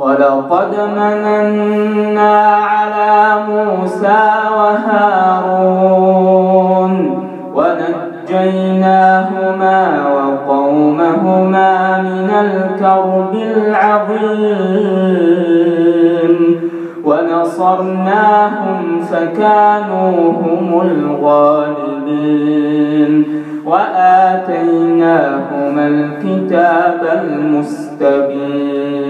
ولقد مننا على موسى وهارون ونجيناهما وقومهما من الكرب العظيم ونصرناهم فكانوا هم الغالبين وآتيناهما الكتاب المستبين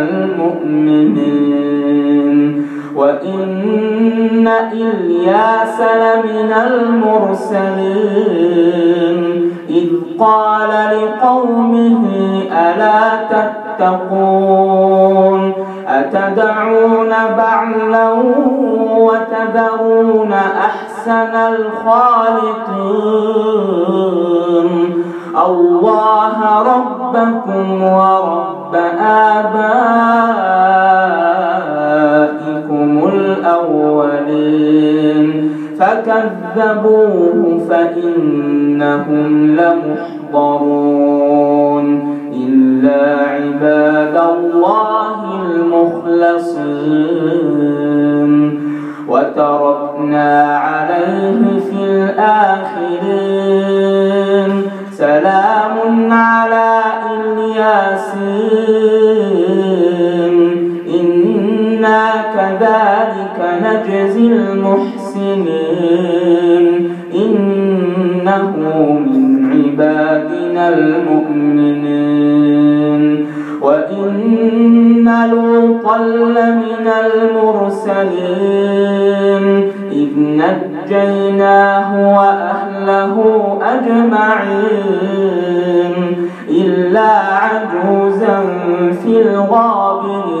المؤمنين. وإن إلياس لمن المرسلين. إذ قال لقومه ألا تتقون؟ أتدعون بعلا وتذرون أحسن الخالقين. الله ربكم ورب آبائكم الأولين. فكذبوه فإنهم لمحضرون. المحسنين. إنه من عبادنا المؤمنين. وإن لوطا لمن المرسلين. إذ نجيناه وأهله أجمعين. إلا عجوزا في الغابرين.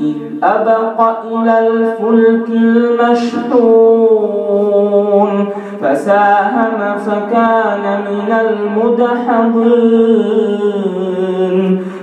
إذ أبق إلى الفلك المشحون. فساهم فكان من المدحضين.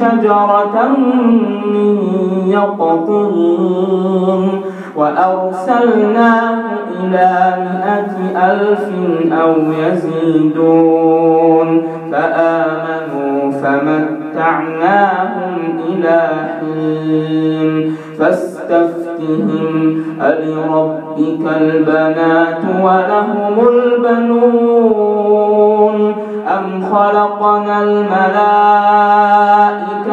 شجرة من يقطين وأرسلناه إلى مئة ألف أو يزيدون فآمنوا فمتعناهم إلى حين فاستفتهم ألربك البنات ولهم البنون أم خلقنا الملائكة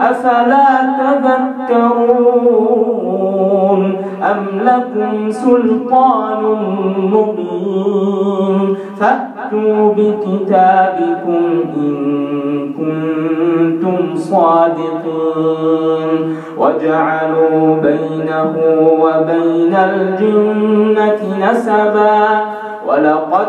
أفلا تذكرون أم لكم سلطان مبين؟ فأتوا بكتابكم إن كنتم صادقين. وجعلوا بينه وبين الجنة نسبا.